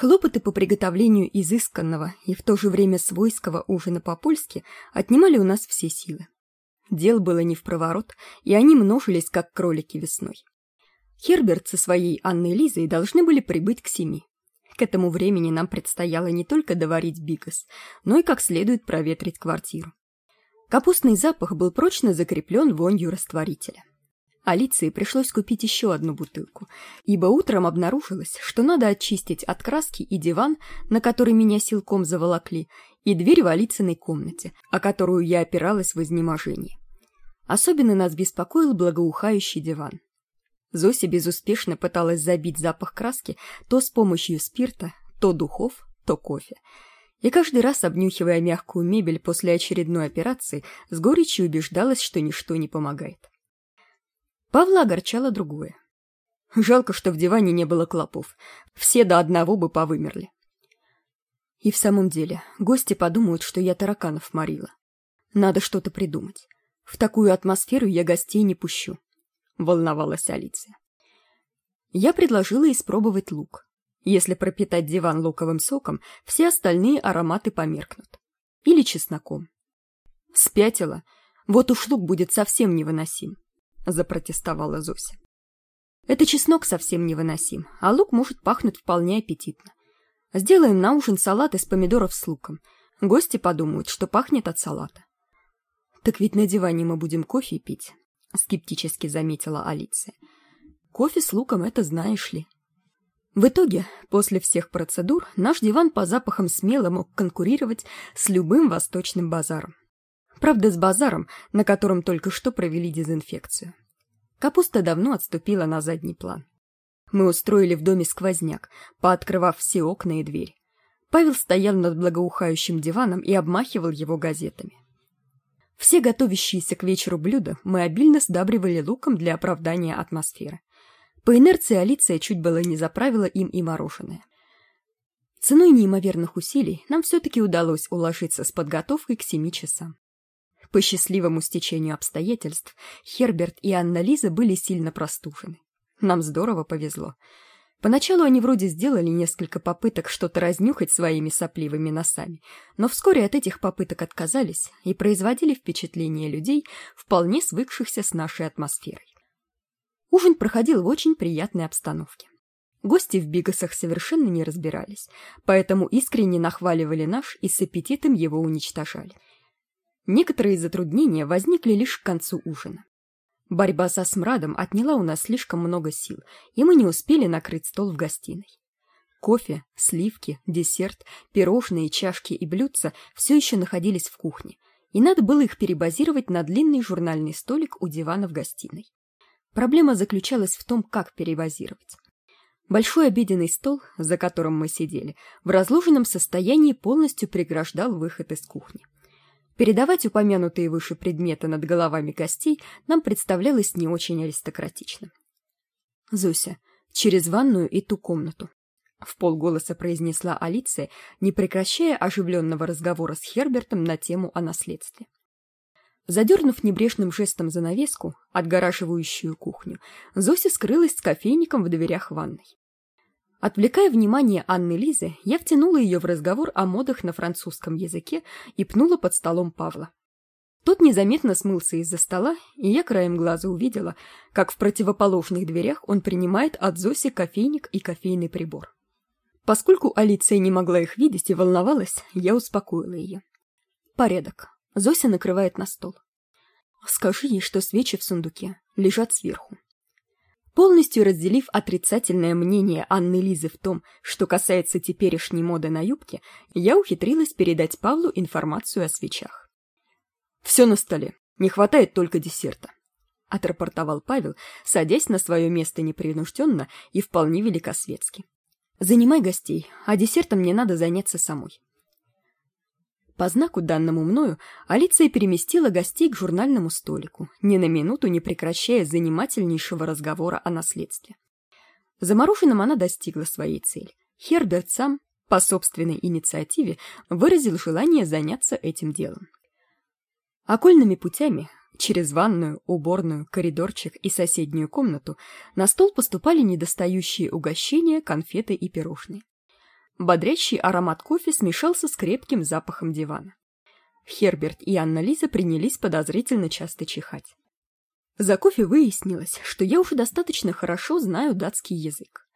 Хлопоты по приготовлению изысканного и в то же время свойского ужина по-польски отнимали у нас все силы. Дел было не в проворот, и они множились, как кролики весной. Херберт со своей Анной Лизой должны были прибыть к семи. К этому времени нам предстояло не только доварить бигас, но и как следует проветрить квартиру. Капустный запах был прочно закреплен вонью растворителя. Алиции пришлось купить еще одну бутылку, ибо утром обнаружилось, что надо очистить от краски и диван, на который меня силком заволокли, и дверь в Алицыной комнате, о которую я опиралась в изнеможении. Особенно нас беспокоил благоухающий диван. Зося безуспешно пыталась забить запах краски то с помощью спирта, то духов, то кофе. И каждый раз, обнюхивая мягкую мебель после очередной операции, с горечью убеждалась, что ничто не помогает. Павла огорчало другое. Жалко, что в диване не было клопов. Все до одного бы повымерли. И в самом деле, гости подумают, что я тараканов морила. Надо что-то придумать. В такую атмосферу я гостей не пущу волновалась алиция я предложила испробовать лук если пропитать диван луковым соком все остальные ароматы померкнут или чесноком спятила вот уж лук будет совсем невыносим запротестовала зося. Это чеснок совсем невыносим а лук может пахнуть вполне аппетитно. Сделаем на ужин салат из помидоров с луком. Гости подумают что пахнет от салата так ведь на диване мы будем кофе пить скептически заметила алиция. Кофе с луком это знаешь ли в итоге после всех процедур наш диван по запахам смело мог конкурировать с любым восточным базаром. Правда с базаром на котором только что провели дезинфекцию капуста давно отступила на задний план мы устроили в доме сквозняк пооткрывав все окна и двери павел стоял над благоухающим диваном и обмахивал его газетами все готовящиеся к вечеру блюда мы обильно сдабривали луком для оправдания атмосферы. По инерции Алиция чуть было не заправила им и мороженое. Ценой неимоверных усилий нам все-таки удалось уложиться с подготовкой к семи часам. По счастливому стечению обстоятельств Херберт и Анна Лиза были сильно простужены. Нам здорово повезло. Поначалу они вроде сделали несколько попыток что-то разнюхать своими сопливыми носами, но вскоре от этих попыток отказались и производили впечатление людей, вполне свыкшихся с нашей атмосферой. Ужин проходил в очень приятной обстановке. Гости в бигасах совершенно не разбирались, поэтому искренне нахваливали наш и с аппетитом его уничтожали. Некоторые затруднения возникли лишь к концу ужина. Борьба со смрадом отняла у нас слишком много сил, и мы не успели накрыть стол в гостиной. Кофе, сливки, десерт, пирожные, чашки и блюдца все еще находились в кухне, и надо было их перебазировать на длинный журнальный столик у дивана в гостиной. Проблема заключалась в том, как перебазировать. Большой обеденный стол, за которым мы сидели, в разложенном состоянии полностью преграждал выход из кухни. Передавать упомянутые выше предметы над головами гостей нам представлялось не очень аристократично. «Зуся, через ванную и ту комнату», — в полголоса произнесла Алиция, не прекращая оживленного разговора с Хербертом на тему о наследстве. Задернув небрежным жестом занавеску, отгораживающую кухню, Зося скрылась с кофейником в дверях ванной. Отвлекая внимание Анны Лизы, я втянула ее в разговор о модах на французском языке и пнула под столом Павла. Тот незаметно смылся из-за стола, и я краем глаза увидела, как в противоположных дверях он принимает от Зоси кофейник и кофейный прибор. Поскольку Алиция не могла их видеть и волновалась, я успокоила ее. Порядок. Зося накрывает на стол. Скажи ей, что свечи в сундуке лежат сверху. Полностью разделив отрицательное мнение Анны Лизы в том, что касается теперешней моды на юбки, я ухитрилась передать Павлу информацию о свечах. «Все на столе, не хватает только десерта», — отрапортовал Павел, садясь на свое место непринужденно и вполне великосветски. «Занимай гостей, а десертом мне надо заняться самой». По знаку данному мною Алиция переместила гостей к журнальному столику, ни на минуту не прекращая занимательнейшего разговора о наследстве. Замороженным она достигла своей цели. Херберт сам, по собственной инициативе, выразил желание заняться этим делом. Окольными путями, через ванную, уборную, коридорчик и соседнюю комнату, на стол поступали недостающие угощения, конфеты и пирожные. Бодрящий аромат кофе смешался с крепким запахом дивана. Херберт и Анна-Лиза принялись подозрительно часто чихать. За кофе выяснилось, что я уже достаточно хорошо знаю датский язык.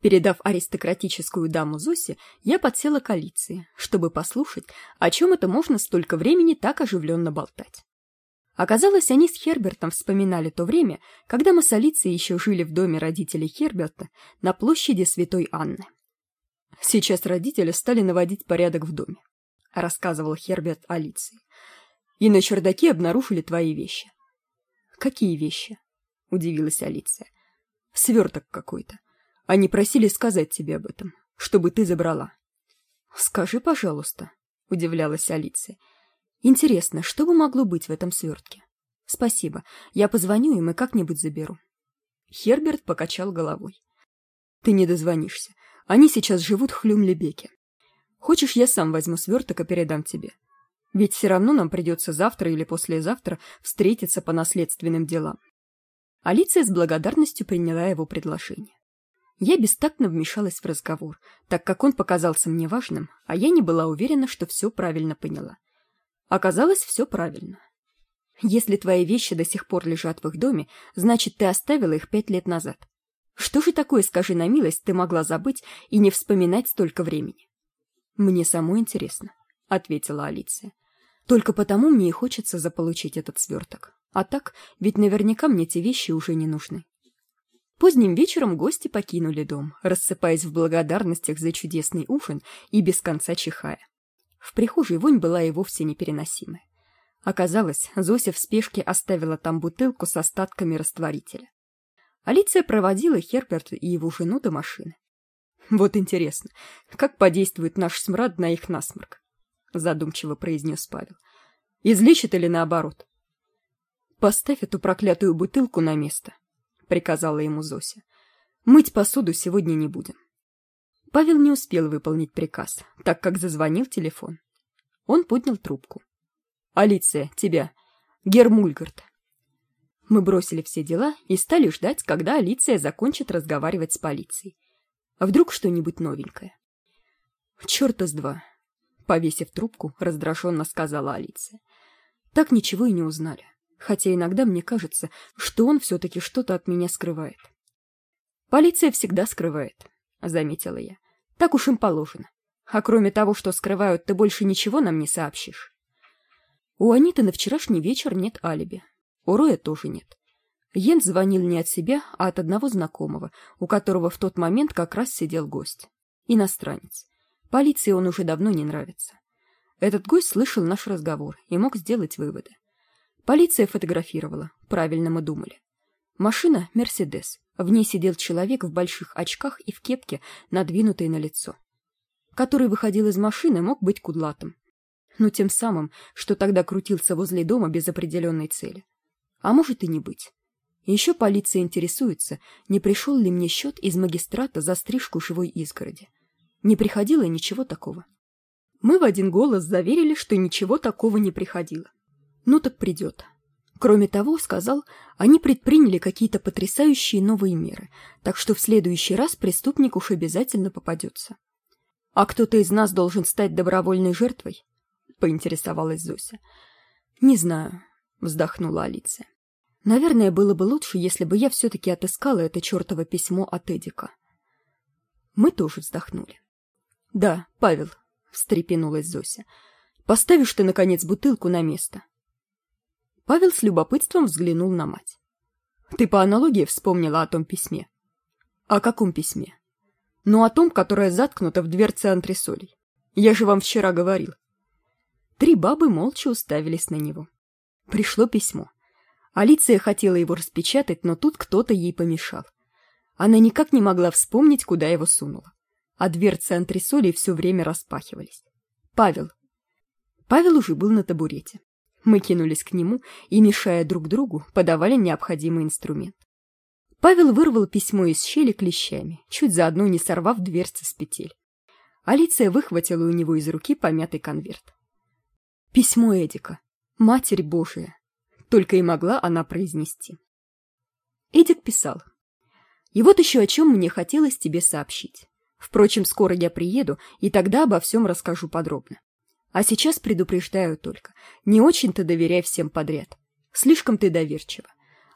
Передав аристократическую даму Зосе, я подсела к Алиции, чтобы послушать, о чем это можно столько времени так оживленно болтать. Оказалось, они с Хербертом вспоминали то время, когда мы с Алицией еще жили в доме родителей Херберта на площади Святой Анны. Сейчас родители стали наводить порядок в доме, рассказывал Херберт Алиции. И на чердаке обнаружили твои вещи. Какие вещи? удивилась Алиция. Сверток какой-то. Они просили сказать тебе об этом, чтобы ты забрала. Скажи, пожалуйста, удивлялась Алиция. Интересно, что бы могло быть в этом свертке? Спасибо, я позвоню им и как-нибудь заберу. Херберт покачал головой. Ты не дозвонишься. Они сейчас живут в Хлюмлебеке. Хочешь, я сам возьму сверток и передам тебе? Ведь все равно нам придется завтра или послезавтра встретиться по наследственным делам. Алиция с благодарностью приняла его предложение. Я бестактно вмешалась в разговор, так как он показался мне важным, а я не была уверена, что все правильно поняла. Оказалось, все правильно. Если твои вещи до сих пор лежат в их доме, значит, ты оставила их пять лет назад. Что же такое, скажи на милость, ты могла забыть и не вспоминать столько времени? Мне самой интересно, — ответила Алиция. Только потому мне и хочется заполучить этот сверток. А так, ведь наверняка мне те вещи уже не нужны. Поздним вечером гости покинули дом, рассыпаясь в благодарностях за чудесный ужин и без конца чихая. В прихожей вонь была и вовсе непереносимая. Оказалось, Зося в спешке оставила там бутылку с остатками растворителя. Алиция проводила Херберта и его жену до машины. «Вот интересно, как подействует наш смрад на их насморк?» задумчиво произнес Павел. «Излечит или наоборот?» «Поставь эту проклятую бутылку на место», приказала ему зося мыть посуду сегодня не будем павел не успел выполнить приказ так как зазвонил телефон он поднял трубку алиция тебя гермульгард мы бросили все дела и стали ждать когда алиция закончит разговаривать с полицией а вдруг что нибудь новенькое черта с два повесив трубку раздраженно сказала алиция так ничего и не узнали хотя иногда мне кажется, что он все-таки что-то от меня скрывает. «Полиция всегда скрывает», — заметила я. «Так уж им положено. А кроме того, что скрывают, ты больше ничего нам не сообщишь». У Аниты на вчерашний вечер нет алиби. У Роя тоже нет. Йен звонил не от себя, а от одного знакомого, у которого в тот момент как раз сидел гость. Иностранец. Полиции он уже давно не нравится. Этот гость слышал наш разговор и мог сделать выводы. Полиция фотографировала, правильно мы думали. Машина — Мерседес. В ней сидел человек в больших очках и в кепке, надвинутой на лицо. Который выходил из машины, мог быть кудлатым. Но тем самым, что тогда крутился возле дома без определенной цели. А может и не быть. Еще полиция интересуется, не пришел ли мне счет из магистрата за стрижку живой изгороди. Не приходило ничего такого. Мы в один голос заверили, что ничего такого не приходило ну так придет кроме того сказал они предприняли какие то потрясающие новые меры так что в следующий раз преступник уж обязательно попадется а кто то из нас должен стать добровольной жертвой поинтересовалась зося не знаю вздохнула алиция наверное было бы лучше если бы я все таки отыскала это чертово письмо от эдика. Мы тоже вздохнули. Да павел встрепенулась зося. Поставишь ты наконец бутылку на место? Павел с любопытством взглянул на мать. Ты по аналогии вспомнила о том письме. О каком письме? Ну о том которое заткнуто в дверце антресолей. Я же вам вчера говорил. Три бабы молча уставились на него пришло письмо алиция хотела его распечатать но тут кто то ей помешал она никак не могла вспомнить куда его сунула а дверцы антресолей все время распахивались павел павел уже был на табурете мы кинулись к нему и, мешая друг другу, подавали необходимый инструмент. Павел вырвал письмо из щели клещами, чуть заодно не сорвав дверцы с петель. Алиция выхватила у него из руки помятый конверт. «Письмо Эдика. Матерь Божия!» Только и могла она произнести. Эдик писал. «И вот еще о чем мне хотелось тебе сообщить. Впрочем, скоро я приеду, и тогда обо всем расскажу подробно. А сейчас предупреждаю только, не очень-то доверяй всем подряд. Слишком ты доверчива.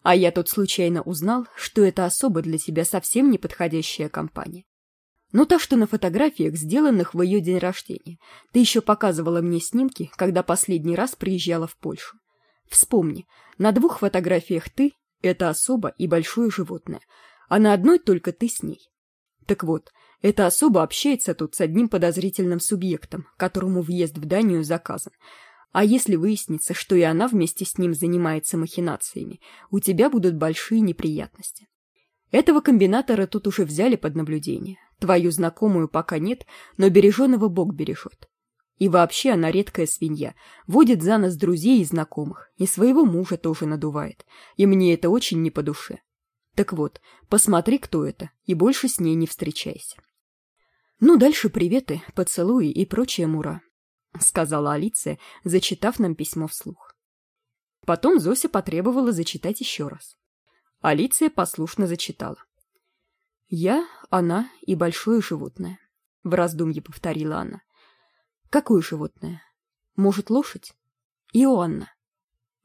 А я тут случайно узнал, что это особо для тебя совсем неподходящая компания. Ну, та, что на фотографиях, сделанных в ее день рождения. Ты еще показывала мне снимки, когда последний раз приезжала в Польшу. Вспомни, на двух фотографиях ты — это особа и большое животное, а на одной только ты с ней. Так вот, эта особа общается тут с одним подозрительным субъектом, которому въезд в Данию заказан. А если выяснится, что и она вместе с ним занимается махинациями, у тебя будут большие неприятности. Этого комбинатора тут уже взяли под наблюдение. Твою знакомую пока нет, но береженого Бог бережет. И вообще она редкая свинья, водит за нас друзей и знакомых, и своего мужа тоже надувает, и мне это очень не по душе. Так вот, посмотри, кто это, и больше с ней не встречайся. ну дальше приветы поцелуи и прочая мура сказала алиция зачитав нам письмо вслух потом зося потребовала зачитать еще раз алиция послушно зачитала я она и большое животное в раздумье повторила она. Какое животное? Может лошадь? Иоанна.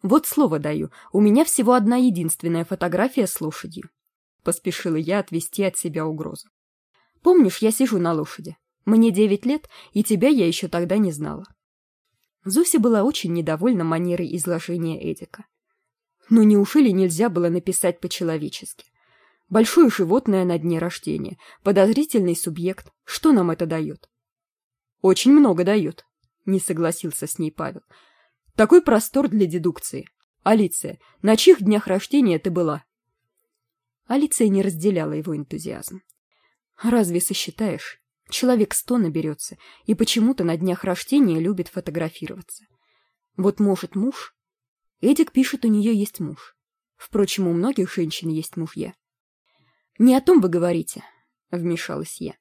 Вот слово даю у меня всего одна единственная фотография с лошадью поспешила я отвести от себя угрозу. Помнишь я сижу на лошади? Мне девять лет и тебя я еще тогда не знала зуся была очень недовольна манерой изложения эдика. Но неужели нельзя было написать по человечески большое животное на дне рождения подозрительный субъект. Что нам это дает? Очень много дает не согласился с ней павел. Такой простор для дедукции. Алиция на чьих днях рождения ты была? Алиция не разделяла его энтузиазм. Разве сосчитаешь? Человек сто наберется и почему то на днях рождения любит фотографироваться. Вот может муж? Эдик пишет у нее есть муж. Впрочем у многих женщин есть мужья не о том вы говорите вмешалась я.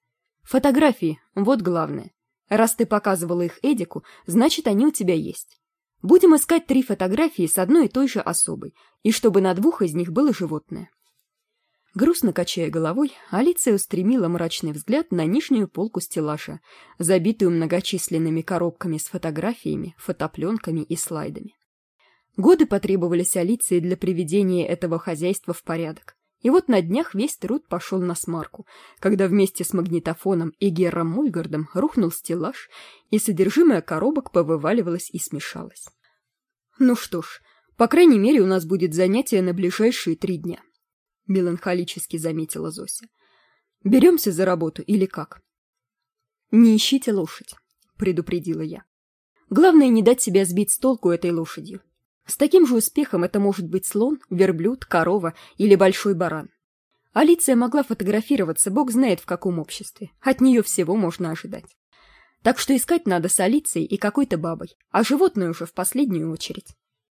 Фотографии вот главное. Раз ты показывала их эдику значит они у тебя есть. Будем искать три фотографии с одной и той же особой и чтобы на двух из них было животное грустно качая головой алиция устремила мрачный взгляд на нижнюю полку стеллажа забитую многочисленными коробками с фотографиями фотопленками и слайдами. Годы потребовались алиции для приведения этого хозяйства в порядок и вот на днях весь труд пошел на смарку когда вместе с магнитофоном и герром мульгардом рухнул стеллаж и содержимое коробок повываливалось и смешалось. Ну что ж по крайней мере у нас будет занятие на ближайшие три дня меланхолически заметила зося. Беремся за работу или как? Не ищите лошадь предупредила я. Главное не дать себя сбить с толку этой лошадью с таким же успехом это может быть слон верблюд корова или большой баран. Алиция могла фотографироваться бог знает в каком обществе. От нее всего можно ожидать. Так что искать надо с алицией и какой то бабой а животное уже в последнюю очередь